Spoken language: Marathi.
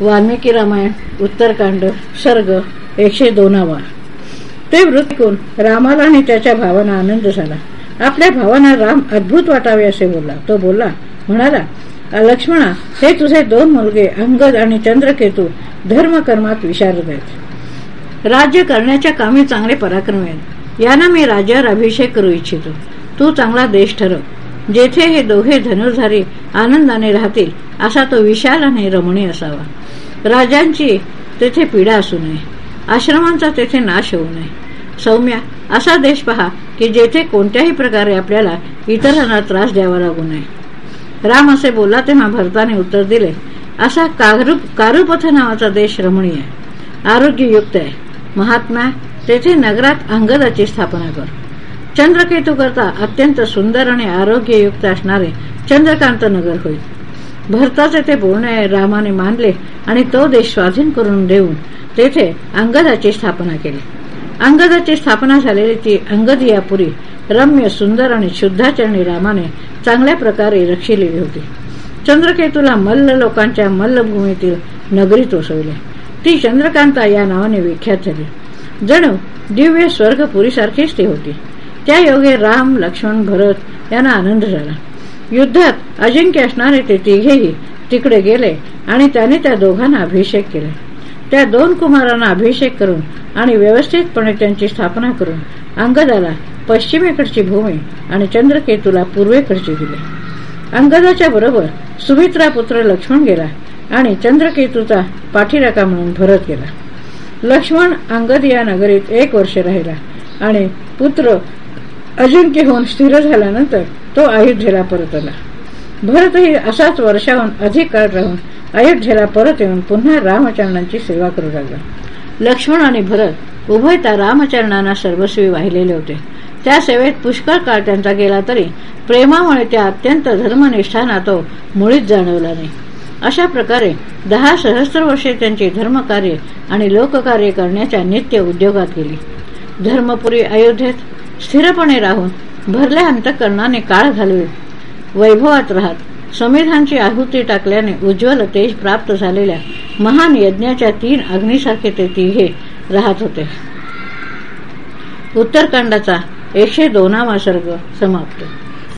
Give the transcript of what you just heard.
वाल्मिकी रामायण उत्तरकांड सर्ग एकशे दोनावा ते वृत्तीकून रामाला आणि त्याच्या भावांना आनंद झाला. आपल्या भावांना राम अद्भुत वाटावे असे बोलला. तो बोलला म्हणाला लक्ष्मणा हे तुझे दोन मुलगे अंगद आणि चंद्रकेतू धर्मकर्मात विशारद आहेत. राज्य करण्याच्या कामी चांगले पराक्रम आहेत. यांना मी राज्यावर अभिषेक करू इच्छितो. तू चांगला देश ठरव. जेथे हे दोघे धनुर्धारी आनंदाने राहतील असा तो विशाल आणि रमणीय असावा. राजांची तेथे पीडा असू नये. आश्रमांचा तेथे नाश होऊ नये. सौम्या असा देश पहा की जेथे कोणत्याही प्रकारे आपल्याला इतरांना त्रास द्यावा लागू नये. राम असे बोलला तेव्हा भरताने उत्तर दिले असा कारुपथ नावाचा देश रमणीय आरोग्ययुक्त आहे. महात्मा तेथे नगरात अंगदाची स्थापना कर. चंद्रकेतू करता अत्यंत सुंदर आणि आरोग्ययुक्त असणारे चंद्रकांत नगर होईल भरताचे ते बोलणे रामाने मानले आणि तो देश स्वाधीन करून देऊन तेथे अंगदाची स्थापना केली. अंगदाची स्थापना झालेली ती अंगदियापुरी रम्य सुंदर आणि शुद्धाचरणी रामाने चांगल्या प्रकारे रक्षिलेली होती. चंद्रकेतूला मल्ल लोकांच्या मल्लभूमीतील नगरीत तोसवले ती चंद्रकांता या नावाने विख्यात झाली. जणू दिव्य स्वर्गपुरीसारखीच ती होती. त्या योगे राम लक्ष्मण भरत यांना आनंद झाला. युद्धात अजिंक्य असणारे ते तिघेही तिकडे गेले आणि त्याने त्या दोघांना अभिषेक केला. त्या दोन कुमारांना अभिषेक करून आणि व्यवस्थितपणे त्यांची स्थापना करून अंगदाला पश्चिमेकडची भूमी आणि चंद्रकेतूला पूर्वेकडची दिली. अंगदाच्या बरोबर सुमित्रा पुत्र लक्ष्मण गेला आणि चंद्रकेतूचा पाठीराका म्हणून भरत गेला. लक्ष्मण अंगद या नगरीत एक वर्ष राहिला आणि पुत्र अजिंक्य होऊन स्थिर झाल्यानंतर तो अयोध्येला परत आला. भरतही असाच वर्षाहून अधिक काळ राहून अयोध्येला परत येऊन पुन्हा रामचरणांची सेवा करू लागला. लक्ष्मण आणि भरत उभयता रामचरणांना सर्वस्वी वाहिलेले होते. त्या सेवेत पुष्कळ काळ त्यांचा गेला तरी प्रेमामुळे त्या अत्यंत धर्मनिष्ठाना तो मुळीच जाणवला नाही. अशा प्रकारे दहा सहस्त्र वर्षे त्यांचे धर्मकार्य आणि लोककार्य करण्याच्या नित्य उद्योगात गेली. धर्मपुरी अयोध्येत स्थिरपणे राहून भरल्या अंतकरणाने काळ घालवे. वैभवात राहत समिधांची आहुती टाकल्याने उज्ज्वल तेज प्राप्त झालेल्या महान यज्ञाच्या तीन अग्निसारखे ते तिघे राहत होते. उत्तरकांडाचा एकशे दोनावा सर्ग समाप्त.